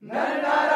Nana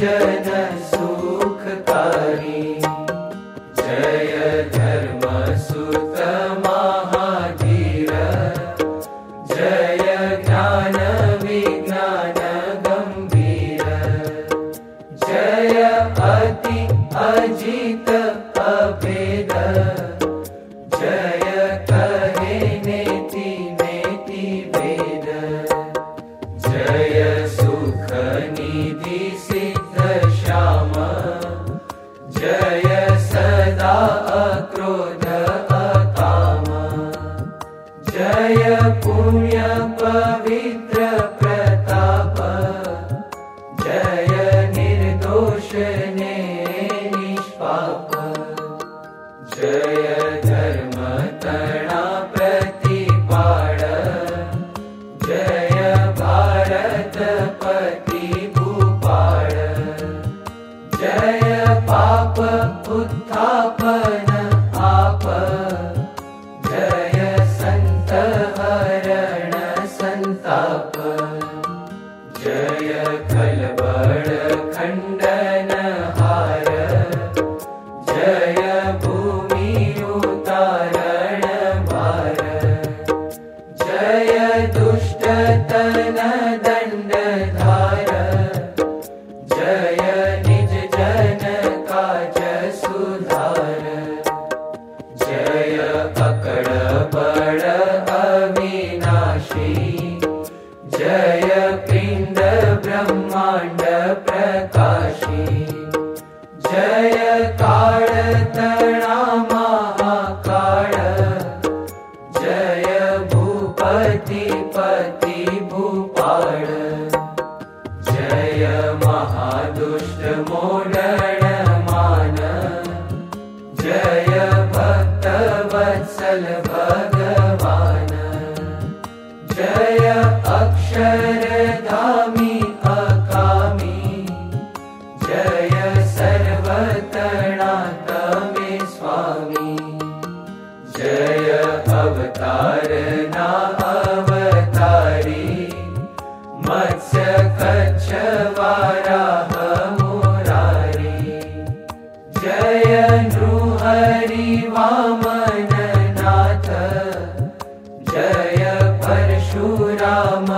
जन पुण्य पवित्र Yeah, boy. महादुष्टमो गण मान जय भगवान। जय अक्षरतामि अकामि। जय सर्वे स्वामी। जय भवता रा जय नृहरि वाम जय परशुराम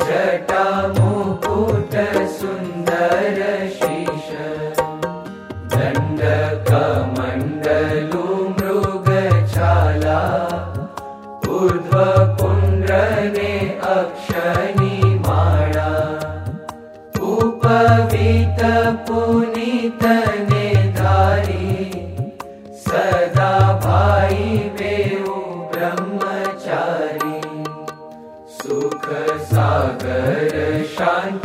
जटा मुकुट सुन्दर शिष दण्डकमण्डलु कमण्डल ऊर्ध्व सागर शान्ति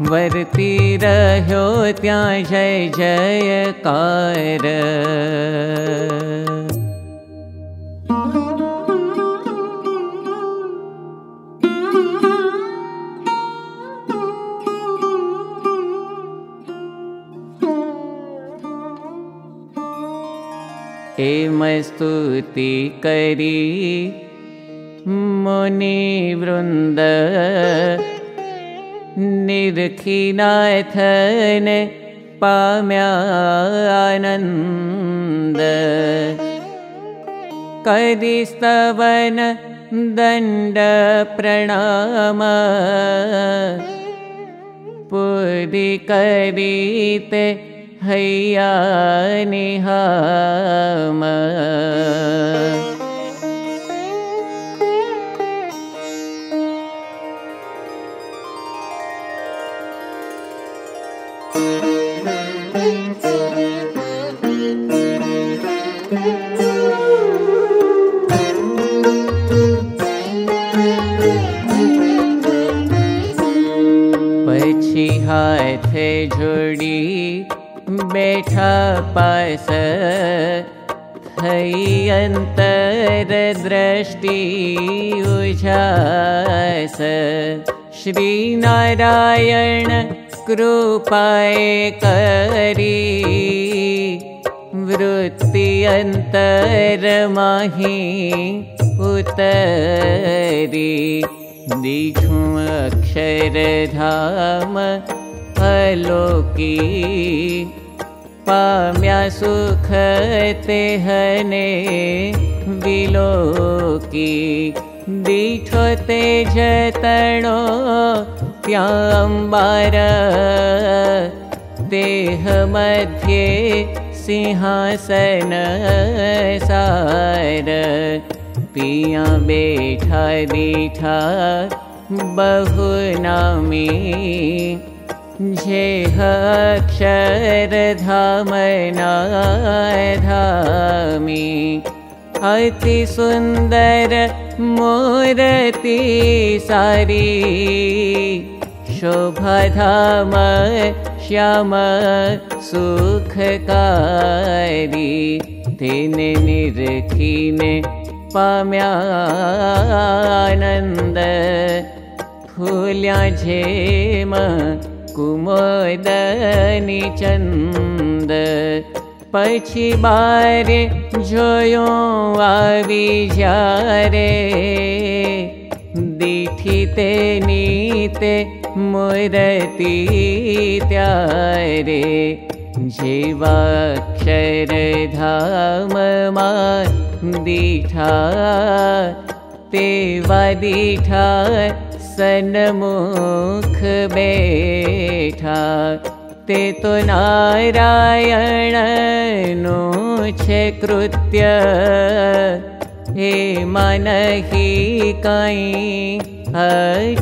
वर्ती रह्यो त्या जय जयकार स्तुति करी मुनि वृन्द निर्खिनाथन पाम्यानन्द। करि स्तवन दण्ड प्रणाम पुरि करीते हैया निहाम ी बैठा परि अन्तर दृष्टि उझास श्रीनरायण कृपाय करी। वृत्ति अन्तर माहि उत्तरी अक्षरधाम अलोकी लोकी प्या हे विलोकी। दीठो दि जतनो त्याम्बार देह मध्ये सिंहासन सार। पिया बेठा दीठा बहुनामी। झर धमधमि अति सुन्दर मूरती सा शोभ धम श्याम सुख कायरि दिन निर्खि न पमन्दुल्या कुमदनि चन्द पशी बारे जयवादि मरती त्य रे जिवाक्षर धिठा तेवा दिठा सन्मुख ठा ते तु नारायण छे कृत्य। हे मा नहि काई ह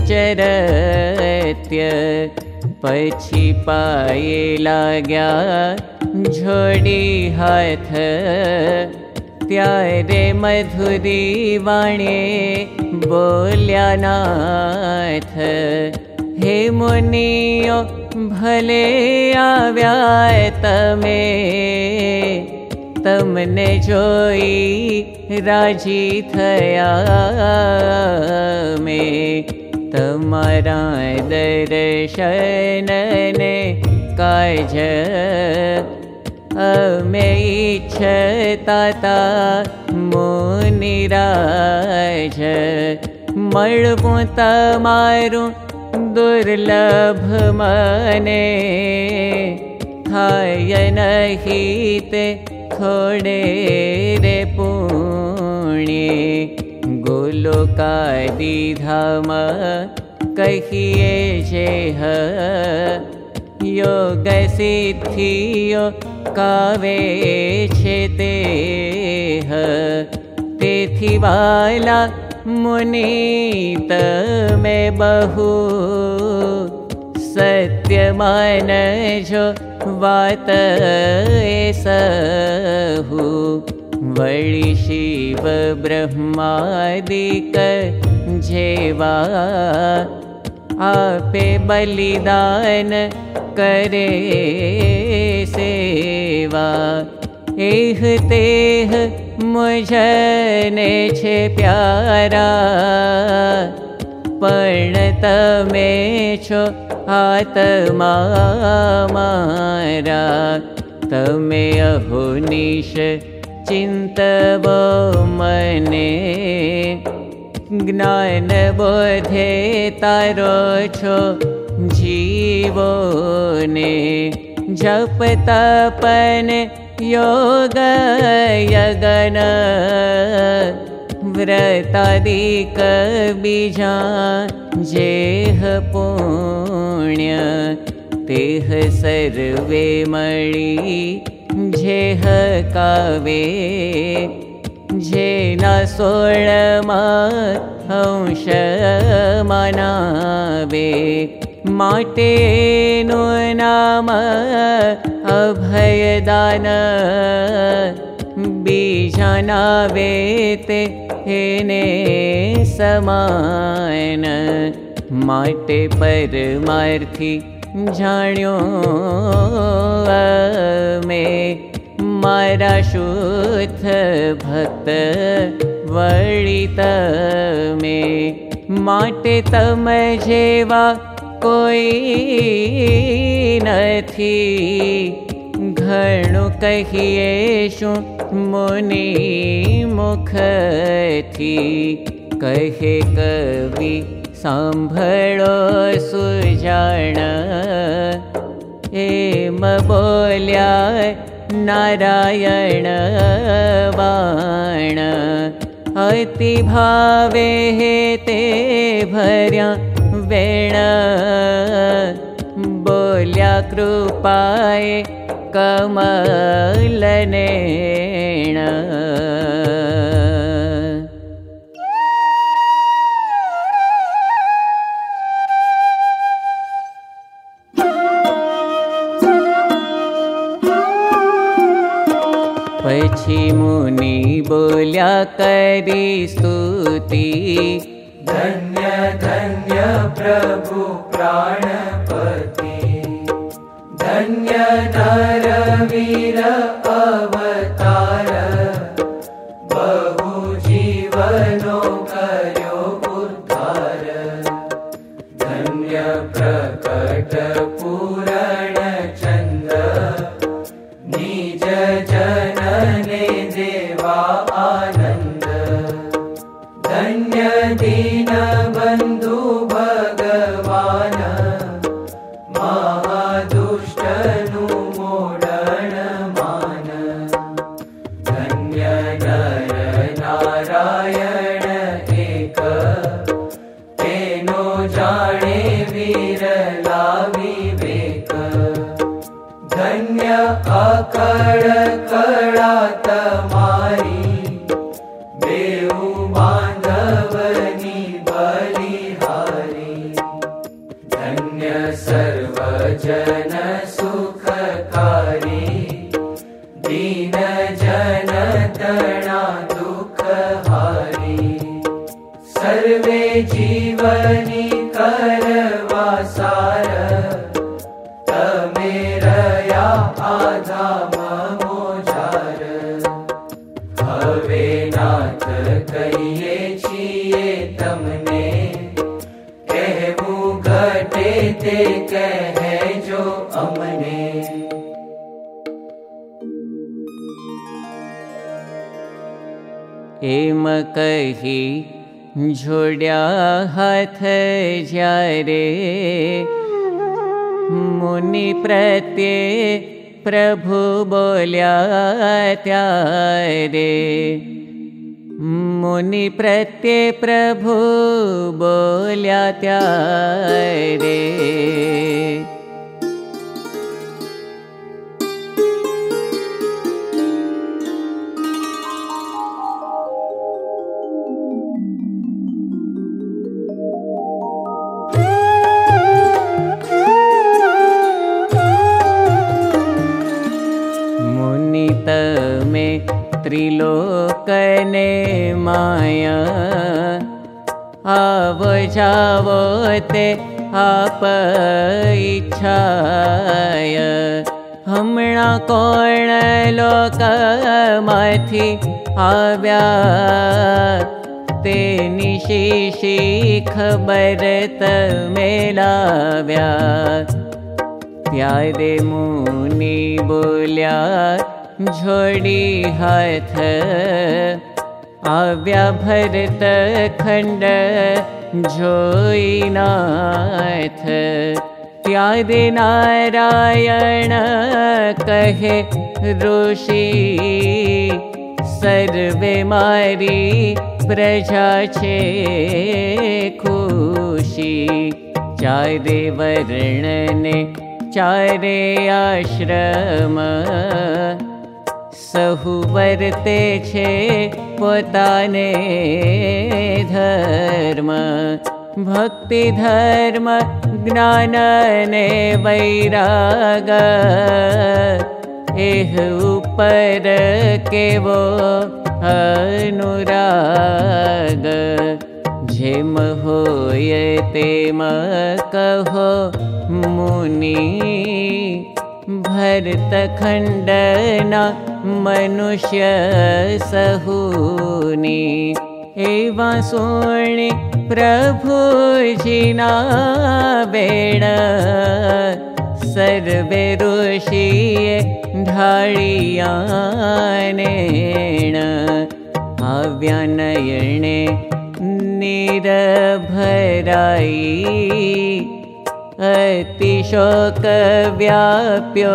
चरत्य पशी पाये लग्याोडी हाथ। त्यारे मधुरी वाणी बोल्या नाथ हे मुनियो भले आव्या तमे। तमारा दर्शन ने काज इच्छता मुनिराज मळबु तमारू दुर्लभ मने थाय नहीं ते थोड़े रे पुण्य गोलोकादि सिद्धियो कावे छे ते तेथी वाला मुनीत में बहु सत्य मान जो वात सहु। वळि शिव ब्रह्मादिक जेवा आपे बलिदान करे सेवा। एह तेह मुझने छे प्यारा। पण तमे छो आत्मा मारा। तमे अहोनिश चिन्तव मने ज्ञान बोधे तारो छो जीवो ने जप तपन योग यगन। व्रतादिक बीजा जेह पुण्य तेह सर्वे मणि जेह कावे जेना सोळमा अंश मनावे माटे नो अभयदान समान। परमार्थी जाण्यो मारा शुद्ध भक्त वळित में। माटे तम जेवा कोई नथी। घणु कहिए शु मुनि मुख कहे कवि सांभळो सुजाण। एम बोल्या नारायण बाण। अति भावे ते भर्या वेण। बोल्या कृपाय कमलनेण पछी मुनि बोल्या करी स्तुति। धन्य धन्य प्रभु प्राणपति। धन्य नरवीर अवतार बन्धु पावनि करवासार तमेरया आधा मोजार हवे नाथ कहिए छिए तमने कहू घटे ते कह जो अमने। एम कही જોડ્યા હાથ જ્યારે મુનિ પ્રત્યે પ્રભુ બોલ્યા ત્યારે મુનિ પ્રત્યે પ્રભુ બોલ્યા ત્યારે त्रिलोकने माया। आवजावते आप इच्छाय ने कोण वो आव्या ते आपच्छायाम् कोणक मानि शिशिखरमेराव्या मुनि बोल्या ोडिह आव्या त्यादि नारायण कहे ऋषि सर्वे मारी प्रजा छे खुशी। चारे वर्णने चारे आश्रम સહુ વર્તે છે પોતાને ધર્મ ભક્તિ ધર્મ જ્ઞાન ને વૈરાગ એહ ઉપર કેવો અનુરાગ જેમ હોય તેમ કહો भरतखण्डना मनुष्य सहुनि। एवा सोणि प्रभुजिना बेण सर्वे ऋषिये ढाळियानेण आव्यानयणे निरभराई अतिशक व्याप्य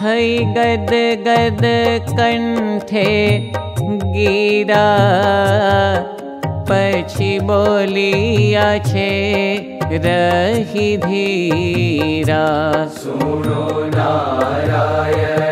है गद गद कण्ठे गिरा पशी बोलिया धीरा। सुनो नारायण।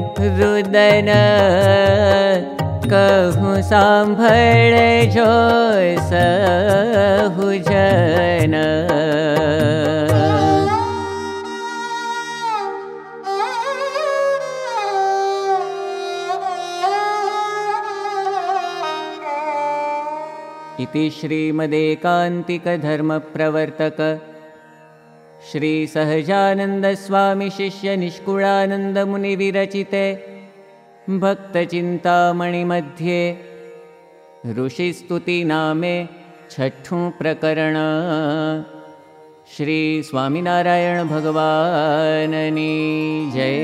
रुदन कहूँ सांभळ जो सहुजन इति श्रीमदेकान्तिकधर्मप्रवर्तक श्रीसहजानन्दस्वामिशिष्यनिष्कुळानन्दमुनिविरचिते भक्तचिन्तामणिमध्ये ऋषिस्तुतिनामे छठ्ठु प्रकरण। श्रीस्वामिनारायणभगवाननी जय